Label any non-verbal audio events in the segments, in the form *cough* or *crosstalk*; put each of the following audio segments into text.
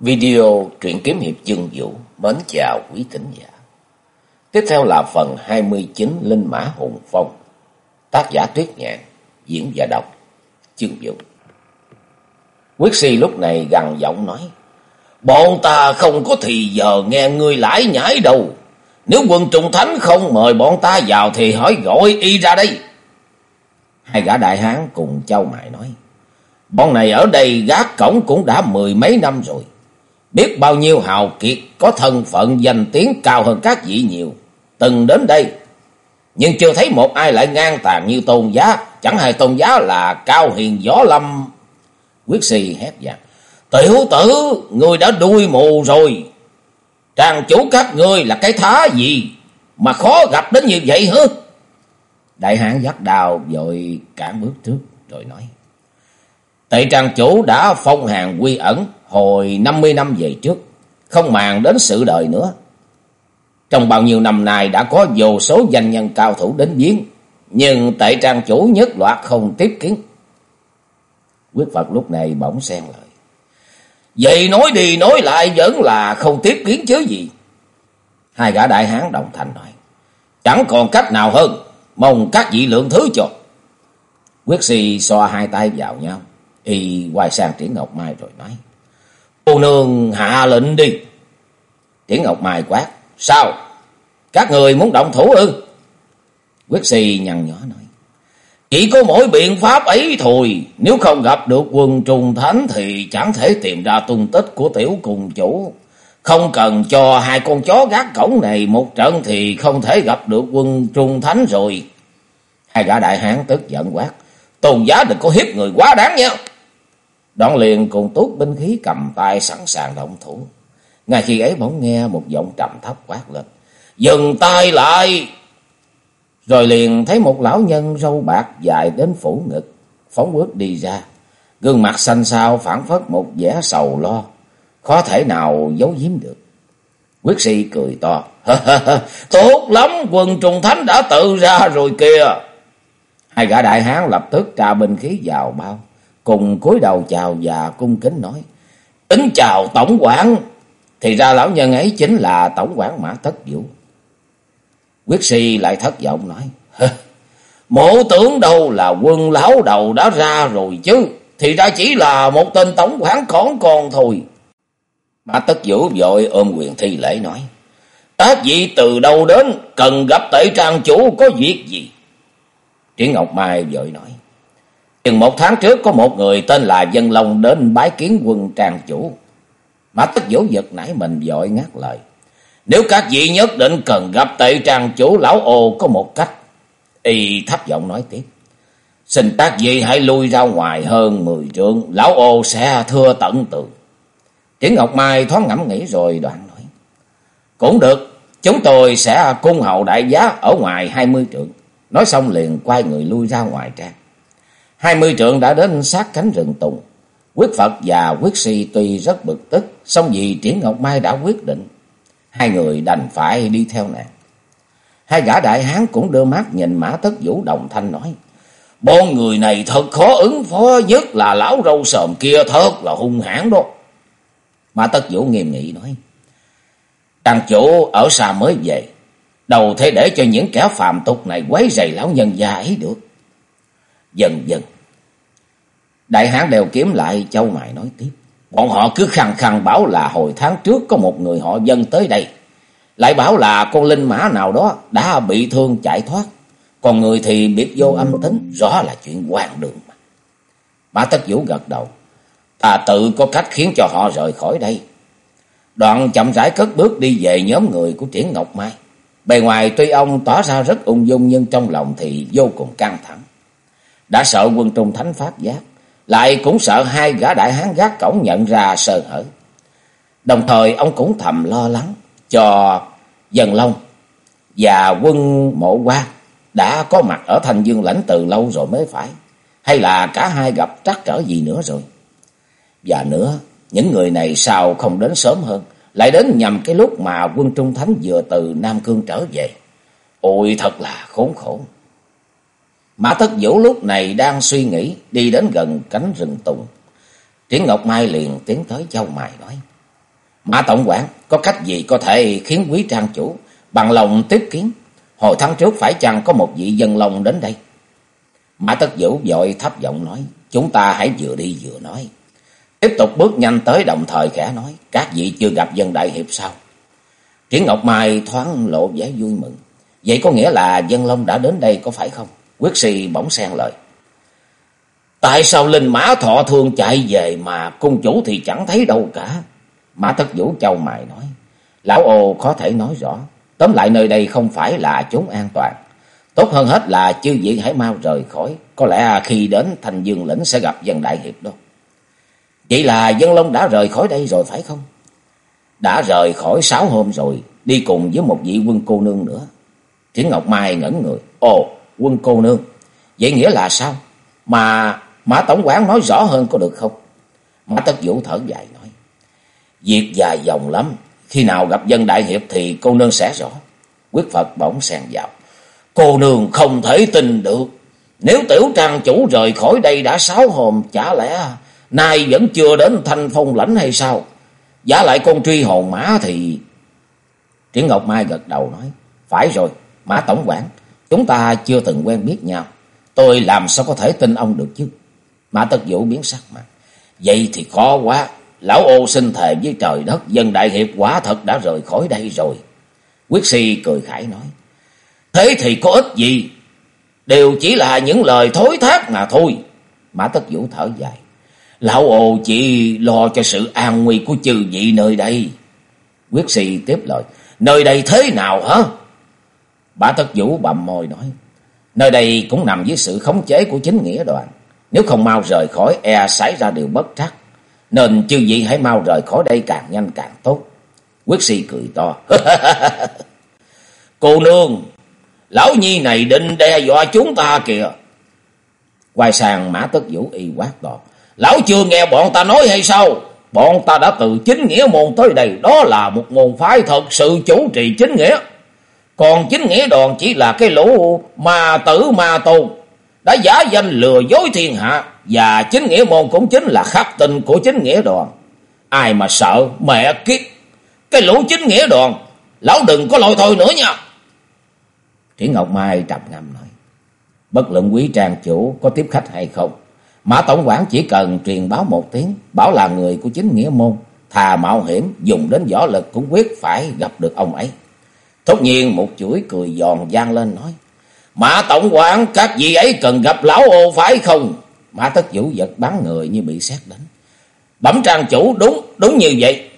Video truyện kiếm hiệp chương vũ mến chào quý thính giả. Tiếp theo là phần 29 Linh Mã Hùng Phong. Tác giả Tuyết Nhạn, diễn giả đọc chương vũ. Quyết si lúc này gằn giọng nói: "Bọn ta không có thì giờ nghe ngươi lãi nhảy đâu. Nếu quân trùng thánh không mời bọn ta vào thì hỏi gọi y ra đây." Hai gã đại hán cùng châu mại nói: "Bọn này ở đây gác cổng cũng đã mười mấy năm rồi." Biết bao nhiêu hào kiệt có thân phận danh tiếng cao hơn các vị nhiều. Từng đến đây. Nhưng chưa thấy một ai lại ngang tàn như tôn giá. Chẳng hay tôn giá là cao hiền gió lâm. Quyết si hét vàng. Tiểu tử, người đã đuôi mù rồi. Tràng chủ các ngươi là cái thá gì mà khó gặp đến như vậy hứ Đại hãn dắt đào vội cản bước trước rồi nói. Tệ trang chủ đã phong hàng quy ẩn hồi 50 năm về trước, không màng đến sự đời nữa. Trong bao nhiêu năm nay đã có vô số danh nhân cao thủ đến viếng, nhưng tệ trang chủ nhất loạt không tiếp kiến. Quyết Phật lúc này bỗng xen lời. Vậy nói đi nói lại vẫn là không tiếp kiến chứ gì. Hai gã đại hán đồng thành nói. Chẳng còn cách nào hơn, mong các vị lượng thứ cho. Quyết si xoa hai tay vào nhau, y quay sang Triển Ngọc Mai rồi nói. Cô nương hạ lệnh đi. Tiếng Ngọc Mai quát. Sao? Các người muốn động thủ ư? Quyết si nhằn nhỏ nói. Chỉ có mỗi biện pháp ấy thôi. Nếu không gặp được quân trùng thánh thì chẳng thể tìm ra tung tích của tiểu cùng chủ. Không cần cho hai con chó gác cổng này một trận thì không thể gặp được quân trung thánh rồi. Hai gã đại hán tức giận quát. Tôn giá đừng có hiếp người quá đáng nha. Đoạn liền cùng tốt binh khí cầm tay sẵn sàng động thủ. Ngay khi ấy bỗng nghe một giọng trầm thấp quát lên. Dừng tay lại! Rồi liền thấy một lão nhân râu bạc dài đến phủ ngực, phóng bước đi ra. Gương mặt xanh xao phản phất một vẻ sầu lo, khó thể nào giấu giếm được. Quyết sĩ cười to. Tốt lắm, quần trùng thánh đã tự ra rồi kìa. Hai gã đại hán lập tức trà binh khí vào bao cùng cúi đầu chào và cung kính nói. Tính chào tổng quản. Thì ra lão nhân ấy chính là tổng quản Mã Tất Vũ. Quyết si lại thất vọng nói. Mộ tưởng đâu là quân lão đầu đã ra rồi chứ. Thì ra chỉ là một tên tổng quản còn còn thôi. Mã Tất Vũ vội ôm quyền thi lễ nói. "Tác vị từ đâu đến, cần gặp tể trang chủ có việc gì? Triển Ngọc Mai vội nói. Chừng một tháng trước có một người tên là Dân Long đến bái kiến quân trang chủ. Mã tất vũ giật nãy mình dội ngắt lời. Nếu các vị nhất định cần gặp tệ trang chủ, lão ô có một cách. Y thấp giọng nói tiếp. Xin các vị hãy lui ra ngoài hơn mười trượng. Lão ô sẽ thưa tận tường. Triển Ngọc Mai thoáng ngẫm nghĩ rồi đoạn nói. Cũng được. Chúng tôi sẽ cung hậu đại giá ở ngoài hai mươi trượng. Nói xong liền quay người lui ra ngoài trang. Hai mươi trượng đã đến sát cánh rừng tùng. Quyết Phật và Quyết Si tuy rất bực tức, song vì Triển Ngọc Mai đã quyết định. Hai người đành phải đi theo nàng. Hai gã đại hán cũng đưa mắt nhìn Mã Tất Vũ đồng thanh nói. Bọn người này thật khó ứng phó nhất là lão râu sờm kia thật là hung hãn đó. Mã Tất Vũ nghiêm nghị nói. Trang chủ ở xa mới về. Đầu thế để cho những kẻ phàm tục này quấy rầy lão nhân già ấy được dần dần. Đại hán đều kiếm lại châu mày nói tiếp. Bọn họ cứ khăng khăng bảo là hồi tháng trước có một người họ dân tới đây. Lại bảo là con linh mã nào đó đã bị thương chạy thoát. Còn người thì biết vô âm tính, rõ là chuyện quan đường mà. Mã Tất Vũ gật đầu. Ta tự có cách khiến cho họ rời khỏi đây. Đoạn chậm rãi cất bước đi về nhóm người của Triển Ngọc Mai. Bề ngoài tuy ông tỏ ra rất ung dung nhưng trong lòng thì vô cùng căng thẳng. Đã sợ quân trung thánh phát giác, lại cũng sợ hai gã đại hán gác cổng nhận ra sơ hở. Đồng thời ông cũng thầm lo lắng cho Dần Long và quân mộ qua đã có mặt ở thành dương lãnh từ lâu rồi mới phải. Hay là cả hai gặp trắc trở gì nữa rồi. Và nữa, những người này sao không đến sớm hơn, lại đến nhằm cái lúc mà quân Trung Thánh vừa từ Nam Cương trở về. Ôi thật là khốn khổ. Mã Tất Vũ lúc này đang suy nghĩ, đi đến gần cánh rừng tùng. Triển Ngọc Mai liền tiến tới châu mài nói. Mã Tổng quản có cách gì có thể khiến quý trang chủ bằng lòng tiếp kiến? Hồi tháng trước phải chăng có một vị dân long đến đây? Mã Tất Vũ vội thấp giọng nói, chúng ta hãy vừa đi vừa nói. Tiếp tục bước nhanh tới đồng thời khẽ nói, các vị chưa gặp dân đại hiệp sao? Triển Ngọc Mai thoáng lộ vẻ vui mừng. Vậy có nghĩa là dân long đã đến đây có phải không? Quyết si bỗng xen lời. Tại sao linh mã thọ thương chạy về mà cung chủ thì chẳng thấy đâu cả? Mã thất Vũ châu mày nói. Lão ô có thể nói rõ. Tóm lại nơi đây không phải là chốn an toàn. Tốt hơn hết là chư vị hãy mau rời khỏi. Có lẽ khi đến thành dương lĩnh sẽ gặp dân đại hiệp đó. Vậy là dân long đã rời khỏi đây rồi phải không? Đã rời khỏi sáu hôm rồi. Đi cùng với một vị quân cô nương nữa. Thiến Ngọc Mai ngẩn người. Ồ, quân cô nương. Vậy nghĩa là sao? Mà Mã Tổng quản nói rõ hơn có được không? Mã Tất Vũ thở dài nói. Việc dài dòng lắm. Khi nào gặp dân đại hiệp thì cô nương sẽ rõ. Quyết Phật bỗng xen vào. Cô nương không thể tin được. Nếu tiểu trang chủ rời khỏi đây đã sáu hôm, chả lẽ nay vẫn chưa đến thanh phong lãnh hay sao? Giả lại con truy hồn mã thì... Triển Ngọc Mai gật đầu nói. Phải rồi, Mã Tổng quản, chúng ta chưa từng quen biết nhau. Tôi làm sao có thể tin ông được chứ? Mã Tất Vũ biến sắc mặt. Vậy thì khó quá. Lão ô sinh thề với trời đất, dân đại hiệp quả thật đã rời khỏi đây rồi. Quyết si cười khải nói. Thế thì có ích gì? Đều chỉ là những lời thối thác mà thôi. Mã Tất Vũ thở dài. Lão ồ chỉ lo cho sự an nguy của chư vị nơi đây. Quyết si tiếp lời. Nơi đây thế nào hả? Mã thất Vũ bậm môi nói. Nơi đây cũng nằm dưới sự khống chế của chính nghĩa đoàn. Nếu không mau rời khỏi e xảy ra điều bất trắc. Nên chư vị hãy mau rời khỏi đây càng nhanh càng tốt. Quyết si cười to. *laughs* Cô nương, lão nhi này định đe dọa chúng ta kìa. Quay sang mã tất vũ y quát to. Lão chưa nghe bọn ta nói hay sao? Bọn ta đã từ chính nghĩa môn tới đây. Đó là một môn phái thật sự chủ trì chính nghĩa. Còn chính nghĩa đoàn chỉ là cái lũ ma tử ma tôn. Đã giả danh lừa dối thiên hạ. Và chính nghĩa môn cũng chính là khắc tình của chính nghĩa đoàn. Ai mà sợ, mẹ kiếp. Cái lũ chính nghĩa đoàn. Lão đừng có lôi thôi nữa nha. Triển Ngọc Mai trầm ngâm nói. Bất luận quý trang chủ có tiếp khách hay không. Mã Tổng quản chỉ cần truyền báo một tiếng. Bảo là người của chính nghĩa môn. Thà mạo hiểm, dùng đến võ lực cũng quyết phải gặp được ông ấy. Thốt nhiên một chuỗi cười giòn gian lên nói. Mã Tổng quản các vị ấy cần gặp lão ô phải không? Mã Tất Vũ giật bắn người như bị xét đánh. Bẩm trang chủ đúng, đúng như vậy.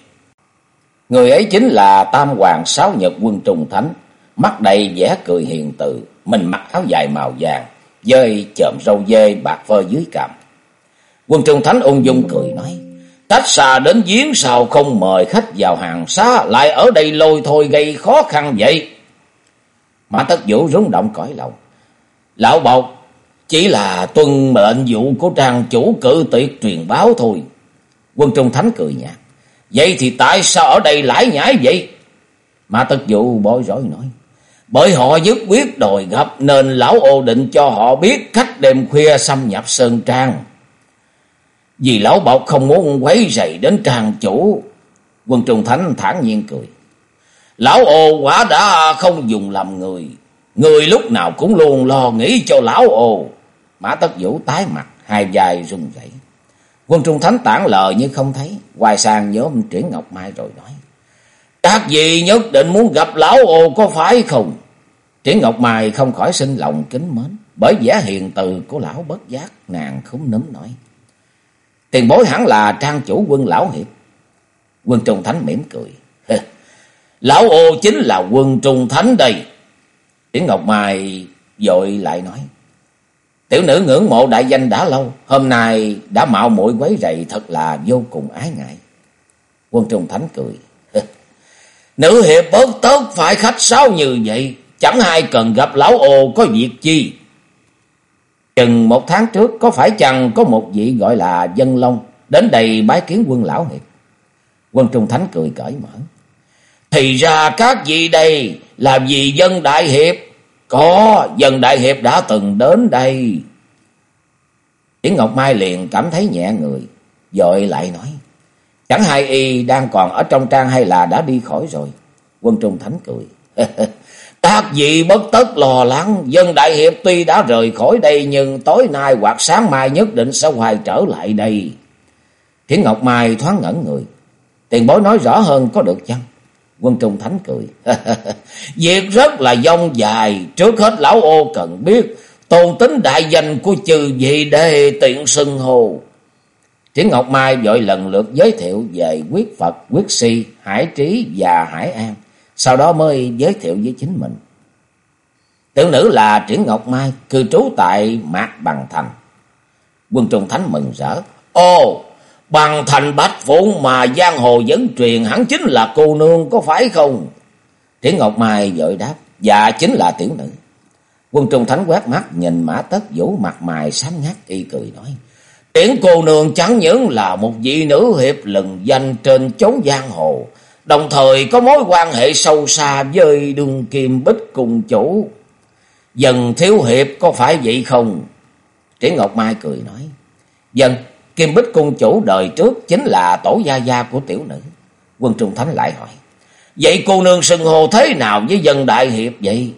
Người ấy chính là Tam Hoàng Sáu Nhật Quân Trùng Thánh. Mắt đầy vẻ cười hiền từ, mình mặc áo dài màu vàng, dơi chợm râu dê bạc phơ dưới cằm. Quân Trùng Thánh ung dung cười nói. Tách xa đến giếng sao không mời khách vào hàng xá, lại ở đây lôi thôi gây khó khăn vậy. Mã Tất Vũ rung động cõi lòng. Lão Bộc, chỉ là tuân mệnh vụ của trang chủ cử tiệc truyền báo thôi. Quân Trung Thánh cười nhạt. Vậy thì tại sao ở đây lãi nhãi vậy? Mã Tất Vũ bối rối nói. Bởi họ dứt quyết đòi gặp nên lão ô định cho họ biết khách đêm khuya xâm nhập Sơn Trang. Vì lão bọc không muốn quấy rầy đến trang chủ. Quân Trung Thánh thản nhiên cười. Lão ô quả đã không dùng làm người. Người lúc nào cũng luôn lo nghĩ cho lão ô. Mã Tất Vũ tái mặt, hai vai run rẩy. Quân Trung Thánh tản lờ như không thấy. Hoài sang nhóm Triển Ngọc Mai rồi nói. Các vị nhất định muốn gặp lão ô có phải không? Triển Ngọc Mai không khỏi sinh lòng kính mến. Bởi vẻ hiền từ của lão bất giác, nàng không nấm nổi Tiền bối hẳn là trang chủ quân lão hiệp. Quân Trung Thánh mỉm cười. Lão ô chính là quân Trung Thánh đây. Tiếng Ngọc Mai dội lại nói. Tiểu nữ ngưỡng mộ đại danh đã lâu. Hôm nay đã mạo muội quấy rầy thật là vô cùng ái ngại. Quân Trung Thánh cười. Nữ hiệp bớt tốt phải khách sáo như vậy. Chẳng ai cần gặp lão ô có việc chi. Chừng một tháng trước có phải chăng có một vị gọi là Dân Long đến đây bái kiến quân lão hiệp. Quân Trung Thánh cười cởi mở. Thì ra các vị đây là vì dân đại hiệp. Có, dân đại hiệp đã từng đến đây. Tiếng Ngọc Mai liền cảm thấy nhẹ người, dội lại nói. Chẳng hai y đang còn ở trong trang hay là đã đi khỏi rồi. Quân Trung Thánh cười. *laughs* Các vị bất tất lo lắng, dân đại hiệp tuy đã rời khỏi đây nhưng tối nay hoặc sáng mai nhất định sẽ quay trở lại đây. Thiến Ngọc Mai thoáng ngẩn người. Tiền bối nói rõ hơn có được chăng? Quân Trung Thánh cười. *laughs* Việc rất là dông dài, trước hết lão ô cần biết tôn tính đại danh của chư vị đề tiện sưng hồ. Thiến Ngọc Mai vội lần lượt giới thiệu về quyết Phật, quyết si, hải trí và hải an sau đó mới giới thiệu với chính mình. Tiểu nữ là Triển Ngọc Mai, cư trú tại Mạc Bằng Thành. Quân Trung Thánh mừng rỡ. ô Bằng Thành Bách Phụ mà giang hồ vẫn truyền hẳn chính là cô nương có phải không? Triển Ngọc Mai vội đáp. Dạ chính là tiểu nữ. Quân Trung Thánh quét mắt nhìn mã tất vũ mặt mày xám ngắt y cười nói. Tiễn cô nương chẳng những là một vị nữ hiệp lừng danh trên chốn giang hồ đồng thời có mối quan hệ sâu xa với đường kim bích cùng chủ. Dần thiếu hiệp có phải vậy không? Triển Ngọc Mai cười nói. Dần, kim bích cung chủ đời trước chính là tổ gia gia của tiểu nữ. Quân Trung Thánh lại hỏi. Vậy cô nương xưng hô thế nào với dân đại hiệp vậy?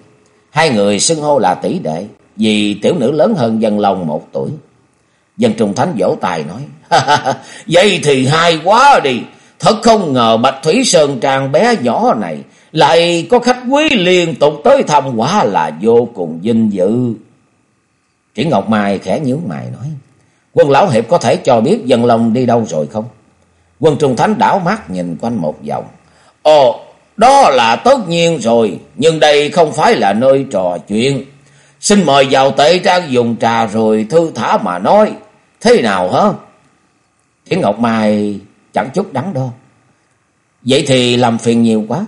Hai người xưng hô là tỷ đệ, vì tiểu nữ lớn hơn dân lòng một tuổi. Dân Trung Thánh vỗ tài nói. *laughs* Vậy thì hay quá đi. Thật không ngờ Bạch Thủy Sơn Trang bé nhỏ này lại có khách quý liên tục tới thăm quả là vô cùng vinh dự. Triển Ngọc Mai khẽ nhíu mày nói. Quân Lão Hiệp có thể cho biết dân lòng đi đâu rồi không? Quân Trung Thánh đảo mắt nhìn quanh một vòng. Ồ, đó là tất nhiên rồi, nhưng đây không phải là nơi trò chuyện. Xin mời vào tệ trang dùng trà rồi thư thả mà nói. Thế nào hả? Triển Ngọc Mai chẳng chút đắn đo. Vậy thì làm phiền nhiều quá.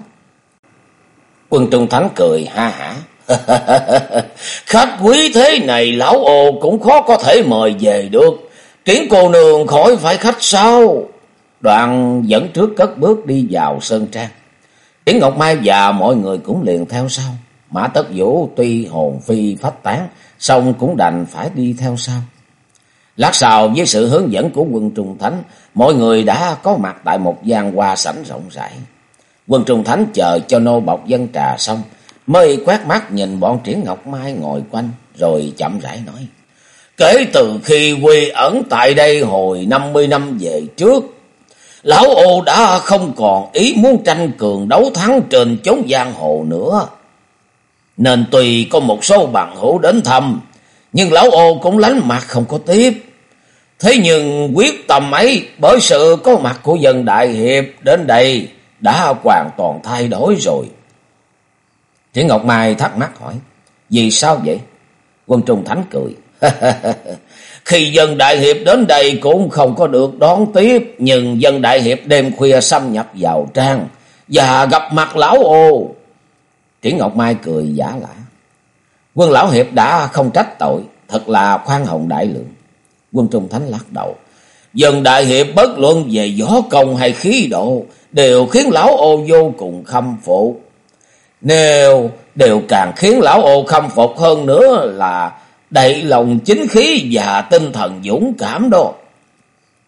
Quân Trung Thắng cười ha hả. *laughs* Khách quý thế này lão ồ cũng khó có thể mời về được. Kiến cô nương khỏi phải khách sao? Đoạn dẫn trước cất bước đi vào sơn trang. Triển Ngọc Mai và mọi người cũng liền theo sau. Mã Tất Vũ tuy hồn phi phách tán, song cũng đành phải đi theo sau. Lát sau với sự hướng dẫn của quân Trung Thánh, mọi người đã có mặt tại một gian hoa sảnh rộng rãi. Quân Trung Thánh chờ cho nô bọc dân trà xong, mới quét mắt nhìn bọn Triển Ngọc Mai ngồi quanh, rồi chậm rãi nói. Kể từ khi quy ẩn tại đây hồi 50 năm về trước, Lão ô đã không còn ý muốn tranh cường đấu thắng trên chốn giang hồ nữa. Nên tùy có một số bằng hữu đến thăm, nhưng lão ô cũng lánh mặt không có tiếp. Thế nhưng quyết tâm ấy bởi sự có mặt của dân đại hiệp đến đây đã hoàn toàn thay đổi rồi. Triển Ngọc Mai thắc mắc hỏi, vì sao vậy? Quân Trung Thánh cười. *laughs* Khi dân đại hiệp đến đây cũng không có được đón tiếp, nhưng dân đại hiệp đêm khuya xâm nhập vào trang và gặp mặt lão ô. Triển Ngọc Mai cười giả lạ. Quân lão hiệp đã không trách tội, thật là khoan hồng đại lượng. Quân Trung Thánh lắc đầu. Dân đại hiệp bất luận về gió công hay khí độ đều khiến lão ô vô cùng khâm phục. Nếu đều càng khiến lão ô khâm phục hơn nữa là đầy lòng chính khí và tinh thần dũng cảm đó.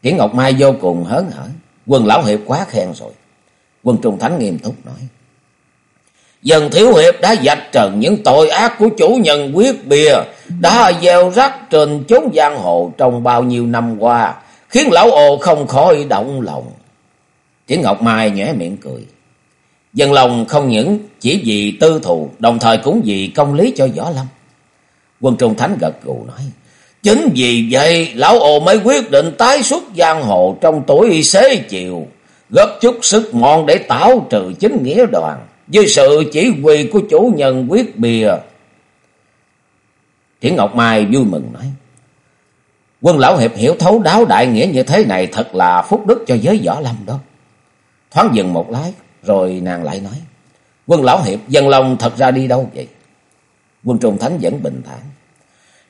kiến Ngọc Mai vô cùng hớn hở. Quân lão hiệp quá khen rồi. Quân Trung Thánh nghiêm túc nói. Dân thiếu hiệp đã dạch trần những tội ác của chủ nhân quyết bìa, đã gieo rắc trên chốn giang hồ trong bao nhiêu năm qua, khiến lão ồ không khỏi động lòng. Tiếng Ngọc Mai nhẽ miệng cười. Dân lòng không những chỉ vì tư thù, đồng thời cũng vì công lý cho Võ Lâm. Quân Trung Thánh gật gù nói, Chính vì vậy, lão ồ mới quyết định tái xuất giang hồ trong tuổi xế chiều, góp chút sức mọn để tảo trừ chính nghĩa đoàn với sự chỉ huy của chủ nhân quyết bìa. Triển Ngọc Mai vui mừng nói, quân lão hiệp hiểu thấu đáo đại nghĩa như thế này thật là phúc đức cho giới võ lâm đó. Thoáng dừng một lát, rồi nàng lại nói, quân lão hiệp dân lòng thật ra đi đâu vậy? Quân Trung Thánh vẫn bình thản.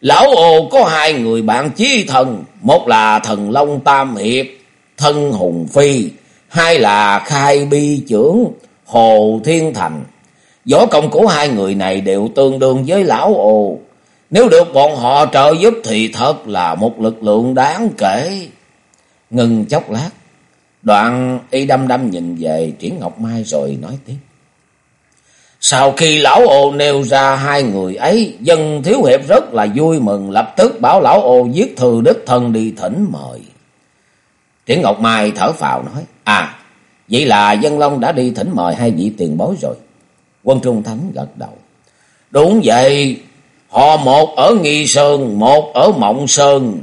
Lão ồ có hai người bạn chí thần, một là thần Long Tam Hiệp, thân Hùng Phi, hai là Khai Bi Trưởng, Hồ Thiên Thành. Võ công của hai người này đều tương đương với lão ồ. Nếu được bọn họ trợ giúp thì thật là một lực lượng đáng kể. Ngừng chốc lát, Đoạn y đâm đâm nhìn về Triển Ngọc Mai rồi nói tiếp. Sau khi lão ô nêu ra hai người ấy, dân thiếu hiệp rất là vui mừng, lập tức bảo lão ô viết thư đích thân đi thỉnh mời. Triển Ngọc Mai thở phào nói, à, vậy là dân long đã đi thỉnh mời hai vị tiền bối rồi. Quân Trung Thánh gật đầu. Đúng vậy, họ một ở Nghi Sơn, một ở Mộng Sơn.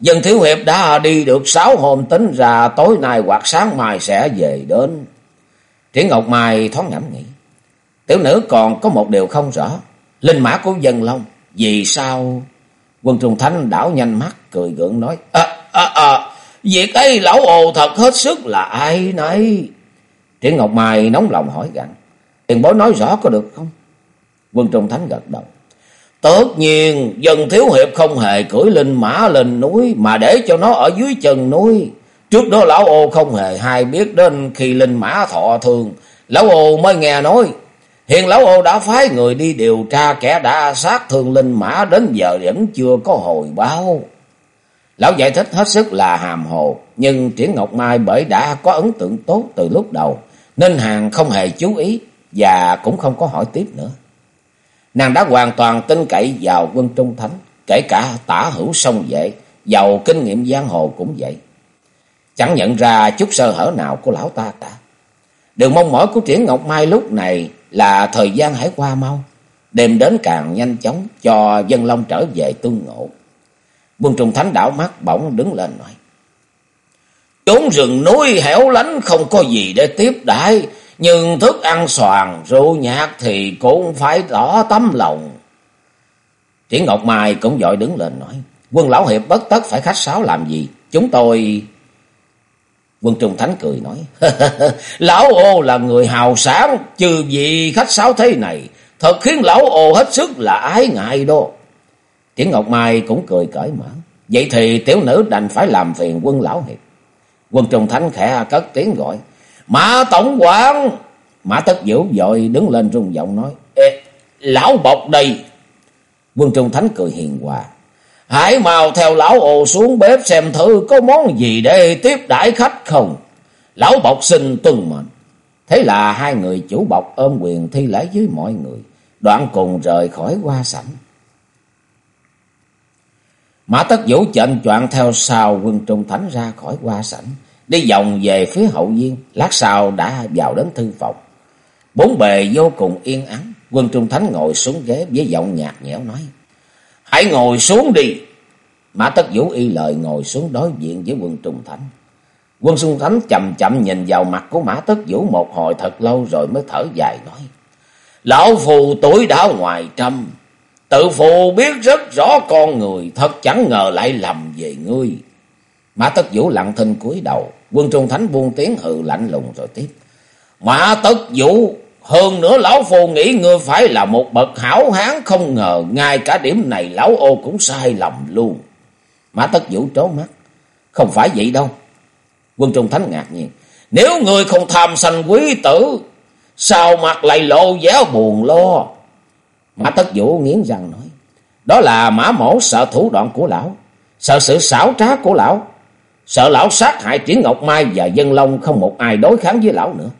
Dân thiếu hiệp đã đi được sáu hôm tính ra tối nay hoặc sáng mai sẽ về đến. Triển Ngọc Mai thoáng ngẫm nghĩ. Tiểu nữ còn có một điều không rõ. Linh mã của dân long. Vì sao? Quân Trung Thánh đảo nhanh mắt cười gượng nói. À, à, việc ấy lão ồ thật hết sức là ai nấy. Triển Ngọc Mai nóng lòng hỏi gặn. Tiền bối nói rõ có được không? Quân Trung Thánh gật đầu. Tất nhiên, dân thiếu hiệp không hề cưỡi linh mã lên núi, mà để cho nó ở dưới chân núi. Trước đó lão ô không hề hay biết đến khi linh mã thọ thương. Lão ô mới nghe nói, hiện lão ô đã phái người đi điều tra kẻ đã sát thương linh mã đến giờ vẫn chưa có hồi báo. Lão giải thích hết sức là hàm hồ, nhưng Triển Ngọc Mai bởi đã có ấn tượng tốt từ lúc đầu, nên hàng không hề chú ý và cũng không có hỏi tiếp nữa. Nàng đã hoàn toàn tin cậy vào quân trung thánh, kể cả tả hữu sông vệ, giàu kinh nghiệm giang hồ cũng vậy. Chẳng nhận ra chút sơ hở nào của lão ta cả. Điều mong mỏi của Triển Ngọc Mai lúc này là thời gian hãy qua mau, đêm đến càng nhanh chóng cho dân long trở về tương ngộ. Quân Trung Thánh đảo mắt bỗng đứng lên nói. Chốn rừng núi hẻo lánh không có gì để tiếp đãi nhưng thức ăn soàn rượu nhạc thì cũng phải tỏ tấm lòng. Triển Ngọc Mai cũng dội đứng lên nói, quân lão hiệp bất tất phải khách sáo làm gì, chúng tôi... Quân Trung Thánh cười nói, *laughs* lão ô là người hào sáng, trừ gì khách sáo thế này, thật khiến lão ô hết sức là ái ngại đó Triển Ngọc Mai cũng cười cởi mở, vậy thì tiểu nữ đành phải làm phiền quân lão hiệp. Quân Trung Thánh khẽ cất tiếng gọi, Mã Tổng quản Mã Tất Vũ dội đứng lên rung giọng nói. Ê, lão bọc đây. Quân Trung Thánh cười hiền hòa. Hãy mau theo lão ồ xuống bếp xem thử có món gì để tiếp đãi khách không. Lão bọc xin tuân mệnh. Thế là hai người chủ bọc ôm quyền thi lễ với mọi người. Đoạn cùng rời khỏi qua sảnh. Mã Tất Vũ chệnh choạng theo sau quân Trung Thánh ra khỏi qua sảnh. Đi vòng về phía hậu viên, lát sau đã vào đến thư phòng. Bốn bề vô cùng yên ắng, quân Trung Thánh ngồi xuống ghế với giọng nhạt nhẽo nói. Hãy ngồi xuống đi. Mã Tất Vũ y lời ngồi xuống đối diện với quân Trung Thánh. Quân Trung Thánh chậm chậm nhìn vào mặt của Mã Tất Vũ một hồi thật lâu rồi mới thở dài nói. Lão phù tuổi đã ngoài trăm, tự phụ biết rất rõ con người, thật chẳng ngờ lại lầm về ngươi. Mã Tất Vũ lặng thinh cúi đầu, quân Trung Thánh buông tiếng hừ lạnh lùng rồi tiếp. Mã Tất Vũ, hơn nữa lão phù nghĩ ngươi phải là một bậc hảo hán, không ngờ ngay cả điểm này lão ô cũng sai lầm luôn. Mã Tất Vũ trố mắt, không phải vậy đâu. Quân Trung Thánh ngạc nhiên, nếu ngươi không tham sanh quý tử, sao mặt lại lộ vẻ buồn lo? Mã Tất Vũ nghiến răng nói, đó là mã mổ sợ thủ đoạn của lão, sợ sự xảo trá của lão, Sợ lão sát hại Triển Ngọc Mai và Dân Long không một ai đối kháng với lão nữa.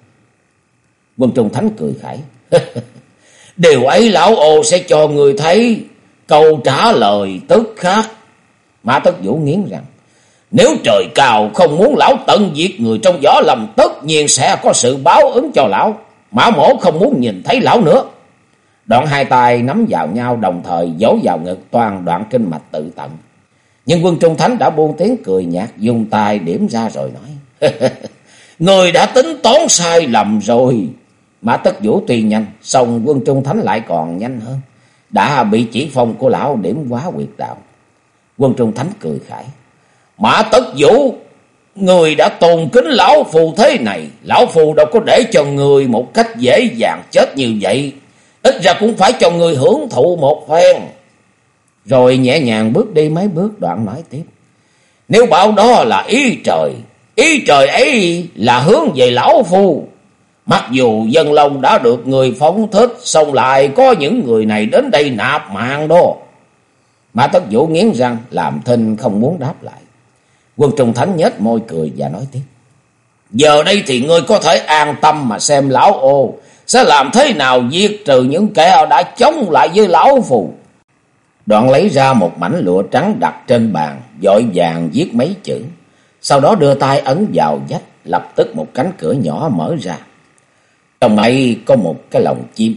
Quân Trung Thánh cười khải. *laughs* Điều ấy lão ô sẽ cho người thấy câu trả lời tức khác. Mã Tất Vũ nghiến rằng. Nếu trời cao không muốn lão tận diệt người trong gió lầm tất nhiên sẽ có sự báo ứng cho lão. Mã mổ không muốn nhìn thấy lão nữa. Đoạn hai tay nắm vào nhau đồng thời giấu vào ngực toàn đoạn kinh mạch tự tận. Nhưng quân Trung Thánh đã buông tiếng cười nhạt dùng tay điểm ra rồi nói. *laughs* Người đã tính toán sai lầm rồi. Mã Tất Vũ tuy nhanh, xong quân Trung Thánh lại còn nhanh hơn. Đã bị chỉ phong của lão điểm quá quyệt đạo. Quân Trung Thánh cười khải. Mã Tất Vũ, người đã tôn kính lão phù thế này. Lão phù đâu có để cho người một cách dễ dàng chết như vậy. Ít ra cũng phải cho người hưởng thụ một phen. Rồi nhẹ nhàng bước đi mấy bước đoạn nói tiếp. Nếu bảo đó là ý trời, ý trời ấy là hướng về lão phu. Mặc dù dân long đã được người phóng thích, xong lại có những người này đến đây nạp mạng đó. Mã Tất Vũ nghiến răng, làm thinh không muốn đáp lại. Quân Trung Thánh nhếch môi cười và nói tiếp. Giờ đây thì ngươi có thể an tâm mà xem lão ô sẽ làm thế nào diệt trừ những kẻ đã chống lại với lão phù. Đoạn lấy ra một mảnh lụa trắng đặt trên bàn, dội vàng viết mấy chữ. Sau đó đưa tay ấn vào vách, lập tức một cánh cửa nhỏ mở ra. Trong ấy có một cái lồng chim.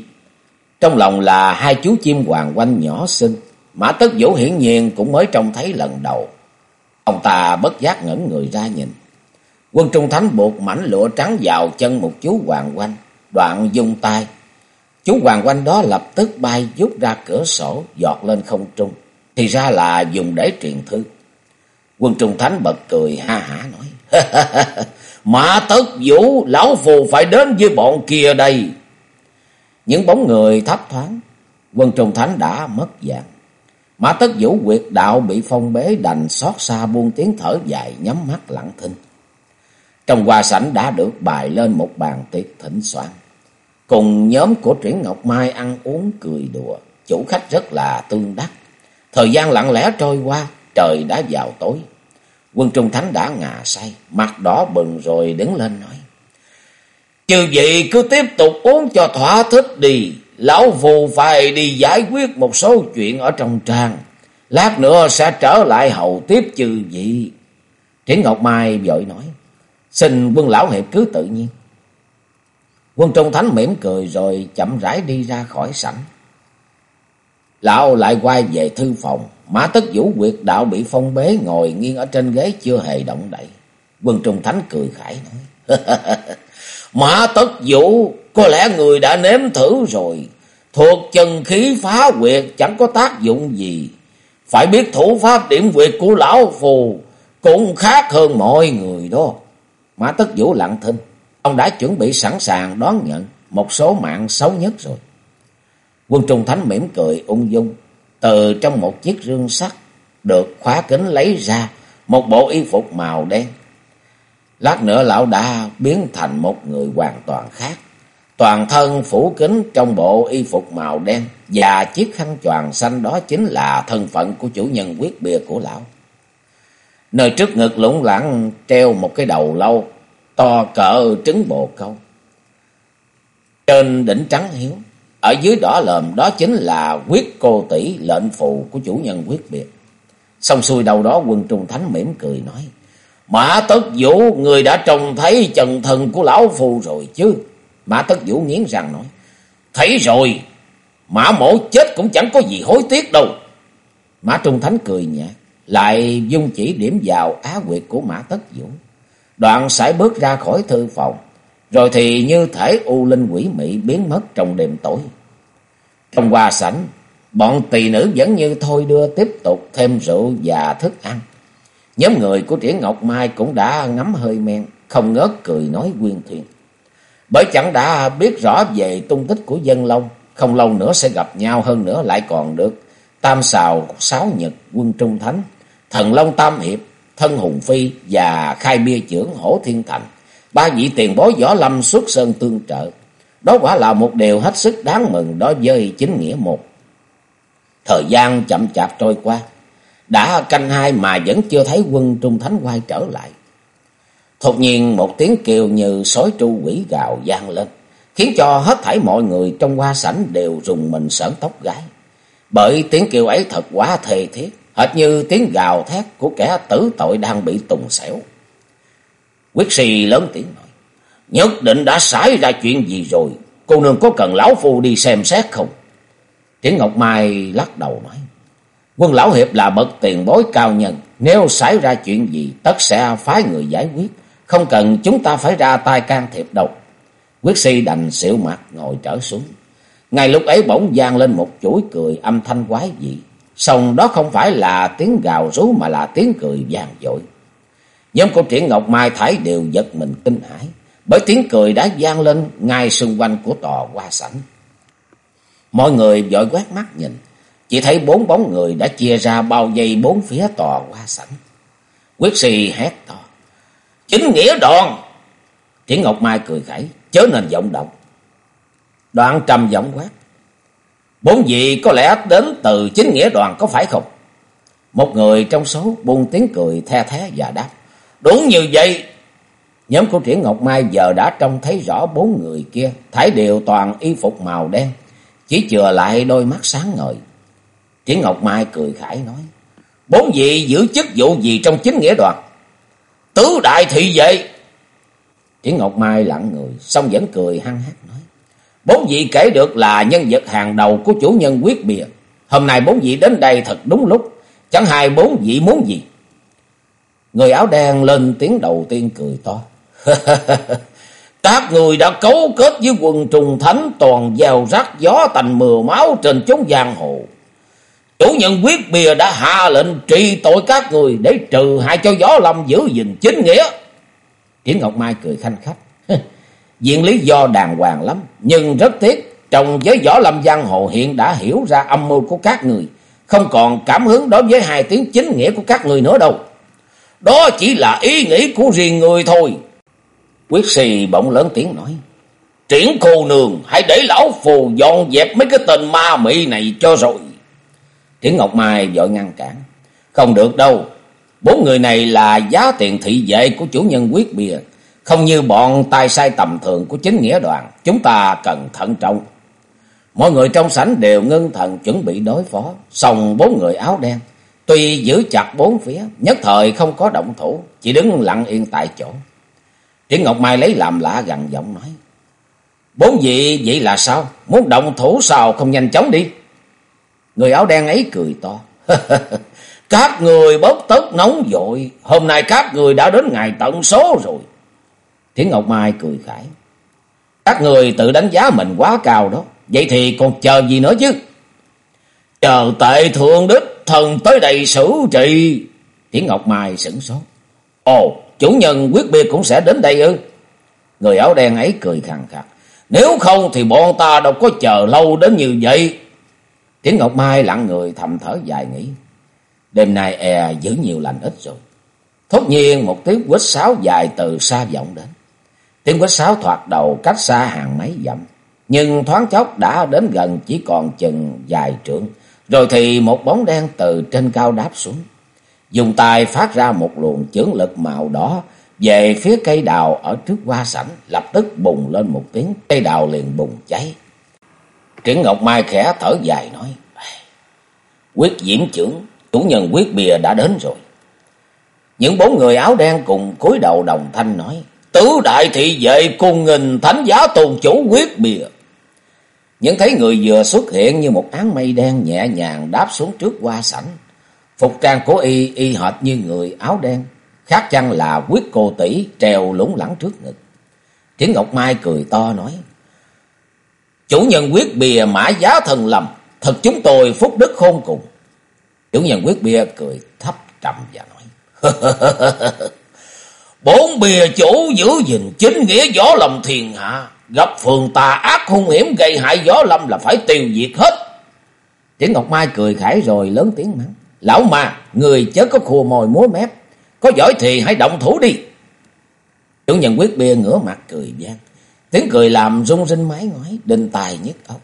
Trong lòng là hai chú chim hoàng quanh nhỏ xinh. Mã Tất Vũ hiển nhiên cũng mới trông thấy lần đầu. Ông ta bất giác ngẩn người ra nhìn. Quân Trung Thánh buộc mảnh lụa trắng vào chân một chú hoàng quanh, đoạn dung tay. Chú hoàng quanh đó lập tức bay rút ra cửa sổ, giọt lên không trung. Thì ra là dùng để truyền thư. Quân Trung Thánh bật cười ha hả nói. *laughs* Mã Tất Vũ, lão phù phải đến với bọn kia đây. Những bóng người thấp thoáng, quân Trung Thánh đã mất dạng. Mã Tất Vũ quyệt đạo bị phong bế đành xót xa buông tiếng thở dài nhắm mắt lặng thinh. Trong hoa sảnh đã được bài lên một bàn tiệc thịnh soạn. Cùng nhóm của Triển Ngọc Mai ăn uống cười đùa, chủ khách rất là tương đắc. Thời gian lặng lẽ trôi qua, trời đã vào tối. Quân Trung Thánh đã ngà say, mặt đỏ bừng rồi đứng lên nói. Chư vị cứ tiếp tục uống cho thỏa thích đi, lão phù phải đi giải quyết một số chuyện ở trong trang. Lát nữa sẽ trở lại hầu tiếp chư vị. Triển Ngọc Mai vội nói. Xin quân lão hiệp cứ tự nhiên. Quân Trung Thánh mỉm cười rồi chậm rãi đi ra khỏi sảnh. Lão lại quay về thư phòng. Mã tất vũ quyệt đạo bị phong bế ngồi nghiêng ở trên ghế chưa hề động đậy. Quân Trung Thánh cười khải nói. *laughs* Mã tất vũ, có lẽ người đã nếm thử rồi. Thuộc chân khí phá quyệt chẳng có tác dụng gì. Phải biết thủ pháp điểm quyệt của lão phù cũng khác hơn mọi người đó. Mã Tất Vũ lặng thinh. Ông đã chuẩn bị sẵn sàng đón nhận một số mạng xấu nhất rồi. Quân Trung Thánh mỉm cười ung dung. Từ trong một chiếc rương sắt được khóa kính lấy ra, một bộ y phục màu đen. Lát nữa lão đã biến thành một người hoàn toàn khác. Toàn thân phủ kính trong bộ y phục màu đen và chiếc khăn choàng xanh đó chính là thân phận của chủ nhân quyết bia của lão. Nơi trước ngực lũng lẳng treo một cái đầu lâu to cỡ trứng bồ câu. Trên đỉnh trắng hiếu, ở dưới đỏ lờm đó chính là quyết cô tỷ lệnh phụ của chủ nhân quyết biệt. Xong xuôi đầu đó quân trung thánh mỉm cười nói. Mã tất vũ người đã trông thấy trần thần của lão phù rồi chứ. Mã tất vũ nghiến răng nói. Thấy rồi, mã mổ chết cũng chẳng có gì hối tiếc đâu. Mã trung thánh cười nhạt lại dung chỉ điểm vào á quyệt của Mã Tất Vũ. Đoạn sải bước ra khỏi thư phòng, rồi thì như thể u linh quỷ mị biến mất trong đêm tối. Trong hoa sảnh, bọn tỳ nữ vẫn như thôi đưa tiếp tục thêm rượu và thức ăn. Nhóm người của Triển Ngọc Mai cũng đã ngắm hơi men, không ngớt cười nói quyên thuyền. Bởi chẳng đã biết rõ về tung tích của dân Long, không lâu nữa sẽ gặp nhau hơn nữa lại còn được tam xào sáu nhật quân trung thánh Thần Long Tam Hiệp, Thân Hùng Phi và Khai Bia trưởng Hổ Thiên Thành. Ba vị tiền bối võ lâm xuất sơn tương trợ. Đó quả là một điều hết sức đáng mừng đối với chính nghĩa một. Thời gian chậm chạp trôi qua. Đã canh hai mà vẫn chưa thấy quân Trung Thánh quay trở lại. Thột nhiên một tiếng kêu như sói tru quỷ gào gian lên. Khiến cho hết thảy mọi người trong hoa sảnh đều rùng mình sởn tóc gái. Bởi tiếng kêu ấy thật quá thề thiết hệt như tiếng gào thét của kẻ tử tội đang bị tùng xẻo. Quyết si lớn tiếng nói, nhất định đã xảy ra chuyện gì rồi, cô nương có cần lão phu đi xem xét không? Tiếng Ngọc Mai lắc đầu nói, quân lão hiệp là bậc tiền bối cao nhân, nếu xảy ra chuyện gì tất sẽ phái người giải quyết, không cần chúng ta phải ra tay can thiệp đâu. Quyết si đành xỉu mặt ngồi trở xuống. Ngay lúc ấy bỗng gian lên một chuỗi cười âm thanh quái dị. Xong đó không phải là tiếng gào rú mà là tiếng cười vang dội. Nhóm của triển Ngọc Mai thấy đều giật mình kinh hãi. Bởi tiếng cười đã vang lên ngay xung quanh của tòa hoa sảnh. Mọi người vội quét mắt nhìn. Chỉ thấy bốn bóng người đã chia ra bao dây bốn phía tòa hoa sảnh. Quyết si hét to. Chính nghĩa đoàn! Triển Ngọc Mai cười khẩy, chớ nên vọng động. Đoạn trầm giọng quát. Bốn vị có lẽ đến từ chính nghĩa đoàn có phải không? Một người trong số buông tiếng cười the thế và đáp. Đúng như vậy. Nhóm của Triển Ngọc Mai giờ đã trông thấy rõ bốn người kia, thải đều toàn y phục màu đen, chỉ chừa lại đôi mắt sáng ngời. Triển Ngọc Mai cười khải nói, bốn vị giữ chức vụ gì trong chính nghĩa đoàn? Tứ đại thị vệ. Triển Ngọc Mai lặng người, xong vẫn cười hăng hát nói, bốn vị kể được là nhân vật hàng đầu của chủ nhân quyết bìa. Hôm nay bốn vị đến đây thật đúng lúc, chẳng hai bốn vị muốn gì. Người áo đen lên tiếng đầu tiên cười to. *laughs* Các người đã cấu kết với quần trùng thánh toàn gieo rắc gió tành mưa máu trên chốn giang hồ. Chủ nhân quyết bìa đã hạ lệnh trị tội các người để trừ hại cho gió lâm giữ gìn chính nghĩa. Triển Ngọc Mai cười khanh khách. Diện lý do đàng hoàng lắm, nhưng rất tiếc trong giới võ lâm giang hồ hiện đã hiểu ra âm mưu của các người, không còn cảm hứng đối với hai tiếng chính nghĩa của các người nữa đâu. Đó chỉ là ý nghĩ của riêng người thôi. Quyết sĩ bỗng lớn tiếng nói. Triển cô nương, hãy để lão phù dọn dẹp mấy cái tên ma mị này cho rồi. Triển Ngọc Mai vội ngăn cản. Không được đâu. Bốn người này là giá tiền thị vệ của chủ nhân quyết bìa. Không như bọn tay sai tầm thường của chính nghĩa đoàn. Chúng ta cần thận trọng. Mọi người trong sảnh đều ngưng thần chuẩn bị đối phó. Xong bốn người áo đen. Tuy giữ chặt bốn phía, nhất thời không có động thủ. Chỉ đứng lặng yên tại chỗ. Triển Ngọc Mai lấy làm lạ gần giọng nói. Bốn vị vậy là sao? Muốn động thủ sao không nhanh chóng đi? Người áo đen ấy cười to. *laughs* các người bốc tức nóng vội. Hôm nay các người đã đến ngày tận số rồi. Thiến Ngọc Mai cười khải. Các người tự đánh giá mình quá cao đó. Vậy thì còn chờ gì nữa chứ? Chờ tệ thượng đức thần tới đây xử trị. Thiến Ngọc Mai sửng sốt. Ồ, chủ nhân quyết biệt cũng sẽ đến đây ư? Người áo đen ấy cười khàn khặt. Nếu không thì bọn ta đâu có chờ lâu đến như vậy. Tiếng Ngọc Mai lặng người thầm thở dài nghĩ. Đêm nay e giữ nhiều lành ít rồi. Thốt nhiên một tiếng quýt sáo dài từ xa vọng đến. Tiếng quýt sáo thoạt đầu cách xa hàng mấy dặm. Nhưng thoáng chốc đã đến gần chỉ còn chừng dài trượng. Rồi thì một bóng đen từ trên cao đáp xuống dùng tay phát ra một luồng chướng lực màu đỏ về phía cây đào ở trước hoa sảnh, lập tức bùng lên một tiếng, cây đào liền bùng cháy. Triển Ngọc Mai khẽ thở dài nói, quyết diễm trưởng, chủ nhân quyết bìa đã đến rồi. Những bốn người áo đen cùng cúi đầu đồng thanh nói, tứ đại thị vệ cùng nghìn thánh giá tôn chủ quyết bìa. Những thấy người vừa xuất hiện như một áng mây đen nhẹ nhàng đáp xuống trước qua sảnh. Phục trang của y y hệt như người áo đen, khác chăng là quyết cô tỷ treo lủng lẳng trước ngực. Triển Ngọc Mai cười to nói, Chủ nhân quyết bìa mã giá thần lầm, thật chúng tôi phúc đức khôn cùng. Chủ nhân quyết bìa cười thấp trầm và nói, *laughs* Bốn bìa chủ giữ gìn chính nghĩa gió lâm thiền hạ, gặp phường tà ác hung hiểm gây hại gió lâm là phải tiêu diệt hết. Triển Ngọc Mai cười khải rồi lớn tiếng mắng. Lão mà, người chớ có khua mồi múa mép. Có giỏi thì hãy động thủ đi. Chủ nhân quyết bia ngửa mặt cười gian. Tiếng cười làm rung rinh mái ngói, đinh tài nhức óc.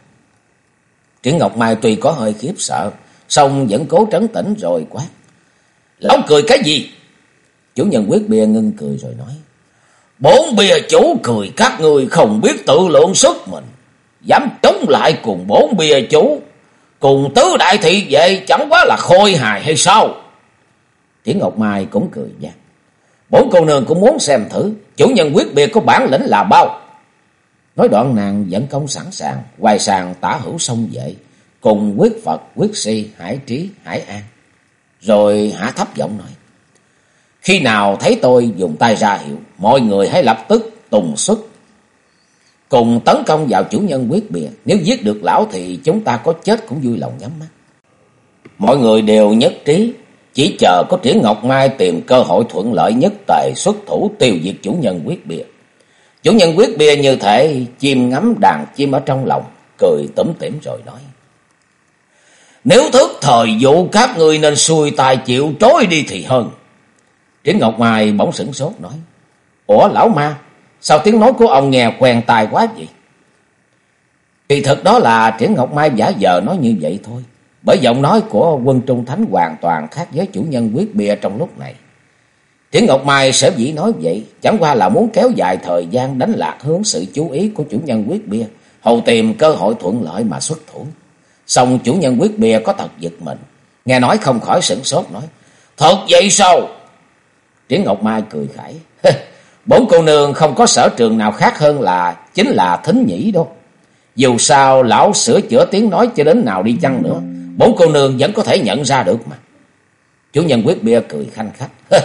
Triển Ngọc Mai tuy có hơi khiếp sợ, song vẫn cố trấn tĩnh rồi quát. Lão cười cái gì? Chủ nhân quyết bia ngưng cười rồi nói. Bốn bia chủ cười các người không biết tự lượng sức mình. Dám chống lại cùng bốn bia chủ cùng tứ đại thị vệ chẳng quá là khôi hài hay sao? tiếng Ngọc Mai cũng cười nhạt. Bốn cô nương cũng muốn xem thử, chủ nhân quyết bia có bản lĩnh là bao. Nói đoạn nàng dẫn công sẵn sàng, hoài sàng tả hữu sông vệ, cùng quyết Phật, quyết si, hải trí, hải an. Rồi hạ thấp giọng nói. Khi nào thấy tôi dùng tay ra hiệu, mọi người hãy lập tức tùng xuất cùng tấn công vào chủ nhân quyết bìa. Nếu giết được lão thì chúng ta có chết cũng vui lòng nhắm mắt. Mọi người đều nhất trí, chỉ chờ có Triển Ngọc Mai tìm cơ hội thuận lợi nhất tề xuất thủ tiêu diệt chủ nhân quyết bìa. Chủ nhân quyết bìa như thể chim ngắm đàn chim ở trong lòng, cười tủm tỉm rồi nói. Nếu thức thời vụ các người nên xuôi tài chịu trối đi thì hơn. Triển Ngọc Mai bỗng sửng sốt nói. Ủa lão ma, Sao tiếng nói của ông nghe quen tai quá vậy? Kỳ thực đó là Triển Ngọc Mai giả vờ nói như vậy thôi. Bởi giọng nói của quân Trung Thánh hoàn toàn khác với chủ nhân quyết bia trong lúc này. Triển Ngọc Mai sở dĩ nói vậy, chẳng qua là muốn kéo dài thời gian đánh lạc hướng sự chú ý của chủ nhân quyết bia, hầu tìm cơ hội thuận lợi mà xuất thủ. Xong chủ nhân quyết bia có thật giật mình, nghe nói không khỏi sửng sốt nói, Thật vậy sao? Triển Ngọc Mai cười khẩy, bốn cô nương không có sở trường nào khác hơn là chính là thính nhĩ đâu. Dù sao lão sửa chữa tiếng nói cho đến nào đi chăng nữa, bốn cô nương vẫn có thể nhận ra được mà. Chủ nhân quyết bia cười khanh khách.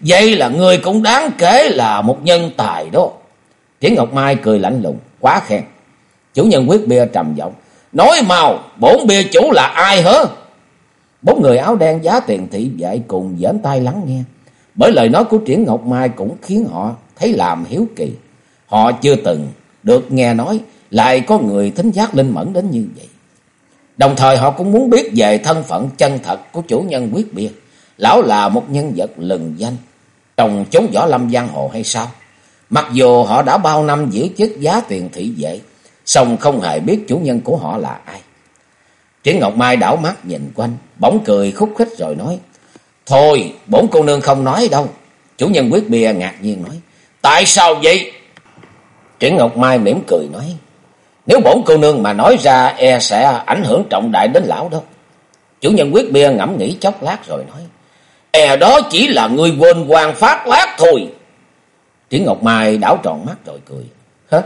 Vậy là người cũng đáng kể là một nhân tài đó. Triển Ngọc Mai cười lạnh lùng, quá khen. Chủ nhân quyết bia trầm giọng. Nói mau, bốn bia chủ là ai hả? Bốn người áo đen giá tiền thị vệ cùng dễn tay lắng nghe. Bởi lời nói của Triển Ngọc Mai cũng khiến họ thấy làm hiếu kỳ. Họ chưa từng được nghe nói lại có người thính giác linh mẫn đến như vậy. Đồng thời họ cũng muốn biết về thân phận chân thật của chủ nhân quyết bia. Lão là một nhân vật lừng danh trong chốn võ lâm giang hồ hay sao? Mặc dù họ đã bao năm giữ chức giá tiền thị vệ, song không hề biết chủ nhân của họ là ai. Triển Ngọc Mai đảo mắt nhìn quanh, bỗng cười khúc khích rồi nói. Thôi, bổn cô nương không nói đâu. Chủ nhân quyết bia ngạc nhiên nói. Tại sao vậy? Triển Ngọc Mai mỉm cười nói. Nếu bổn cô nương mà nói ra e sẽ ảnh hưởng trọng đại đến lão đâu Chủ nhân quyết bia ngẫm nghĩ chốc lát rồi nói. E đó chỉ là người quên hoàng phát lát thôi. Triển Ngọc Mai đảo tròn mắt rồi cười. Hả?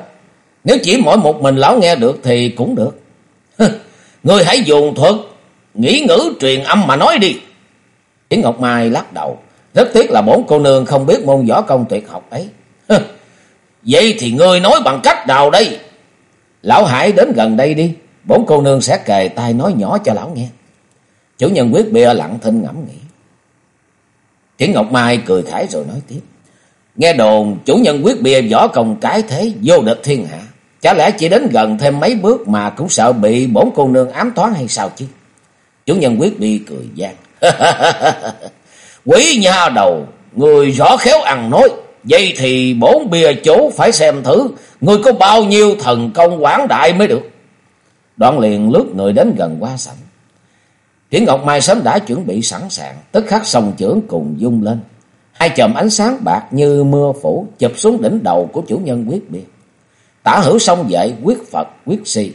Nếu chỉ mỗi một mình lão nghe được thì cũng được. *laughs* Ngươi hãy dùng thuật, nghĩ ngữ truyền âm mà nói đi. Yến Ngọc Mai lắc đầu. Rất tiếc là bốn cô nương không biết môn võ công tuyệt học ấy. Vậy thì ngươi nói bằng cách nào đây? Lão Hải đến gần đây đi. Bốn cô nương sẽ kề tay nói nhỏ cho lão nghe. Chủ nhân quyết bia lặng thinh ngẫm nghĩ. Yến Ngọc Mai cười khải rồi nói tiếp. Nghe đồn, chủ nhân quyết bia võ công cái thế, vô địch thiên hạ. Chả lẽ chỉ đến gần thêm mấy bước mà cũng sợ bị bốn cô nương ám toán hay sao chứ? Chủ nhân quyết bia cười gian. *laughs* Quý nha đầu, người rõ khéo ăn nói. Vậy thì bốn bia chủ phải xem thử người có bao nhiêu thần công quảng đại mới được. Đoạn liền lướt người đến gần qua sảnh. Triển Ngọc Mai sớm đã chuẩn bị sẵn sàng. Tức khắc sòng trưởng cùng dung lên. Hai chòm ánh sáng bạc như mưa phủ chụp xuống đỉnh đầu của chủ nhân quyết bia Tả hữu song vệ quyết Phật quyết si.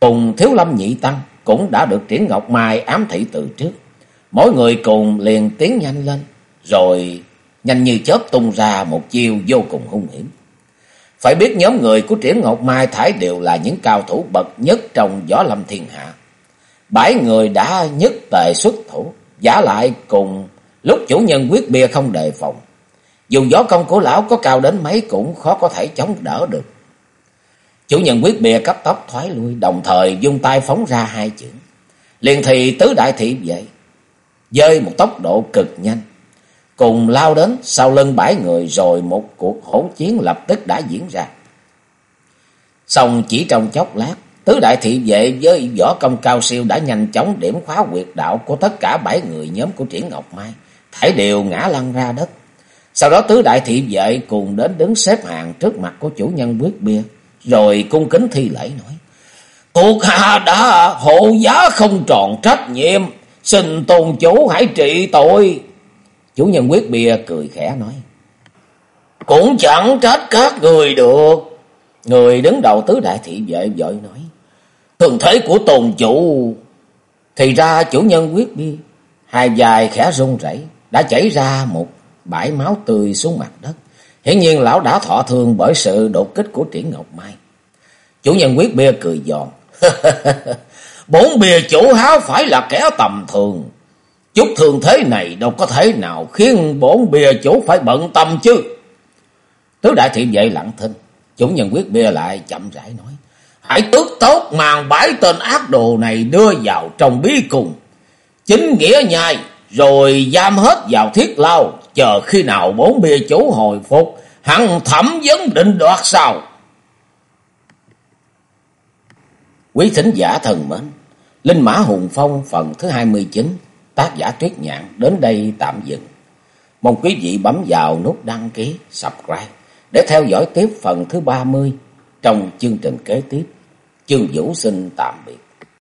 Cùng thiếu lâm nhị tăng cũng đã được Triển Ngọc Mai ám thị từ trước. Mỗi người cùng liền tiến nhanh lên. Rồi nhanh như chớp tung ra một chiêu vô cùng hung hiểm. Phải biết nhóm người của Triển Ngọc Mai Thái đều là những cao thủ bậc nhất trong võ lâm thiên hạ. Bảy người đã nhất tề xuất thủ, giả lại cùng lúc chủ nhân quyết bia không đề phòng. Dù võ công của lão có cao đến mấy cũng khó có thể chống đỡ được. Chủ nhân quyết bia cấp tốc thoái lui, đồng thời dung tay phóng ra hai chữ. Liền thì tứ đại thị vậy, dơi một tốc độ cực nhanh, cùng lao đến sau lưng bãi người rồi một cuộc hỗn chiến lập tức đã diễn ra. Xong chỉ trong chốc lát, tứ đại thị vệ với võ công cao siêu đã nhanh chóng điểm khóa quyệt đạo của tất cả bảy người nhóm của Triển Ngọc Mai, thải đều ngã lăn ra đất. Sau đó tứ đại thị vệ cùng đến đứng xếp hàng trước mặt của chủ nhân quyết bia, rồi cung kính thi lễ nói. Thuộc hạ đã hộ giá không tròn trách nhiệm, xin tôn chủ hãy trị tội. Chủ nhân quyết bia cười khẽ nói. Cũng chẳng trách các người được. Người đứng đầu tứ đại thị vệ vội nói. Thường thế của tôn chủ. Thì ra chủ nhân quyết bia. Hai dài khẽ run rẩy, Đã chảy ra một bãi máu tươi xuống mặt đất. Hiển nhiên lão đã thọ thương bởi sự đột kích của Triển Ngọc Mai. Chủ nhân quyết bia cười giòn. *laughs* Bốn bìa chủ háo phải là kẻ tầm thường. Chút thường thế này đâu có thể nào khiến bốn bìa chủ phải bận tâm chứ. Tứ đại thiện vậy lặng thinh. Chủ nhân quyết bia lại chậm rãi nói. Hãy tước tốt màn bãi tên ác đồ này đưa vào trong bí cùng. Chính nghĩa nhai, rồi giam hết vào thiết lao. Chờ khi nào bốn bia chủ hồi phục. Hằng thẩm vấn định đoạt sao. Quý thính giả thần mến. Linh Mã Hùng Phong phần thứ 29 tác giả Tuyết Nhạn đến đây tạm dừng. Mong quý vị bấm vào nút đăng ký, subscribe để theo dõi tiếp phần thứ 30 trong chương trình kế tiếp. Chương Vũ xin tạm biệt.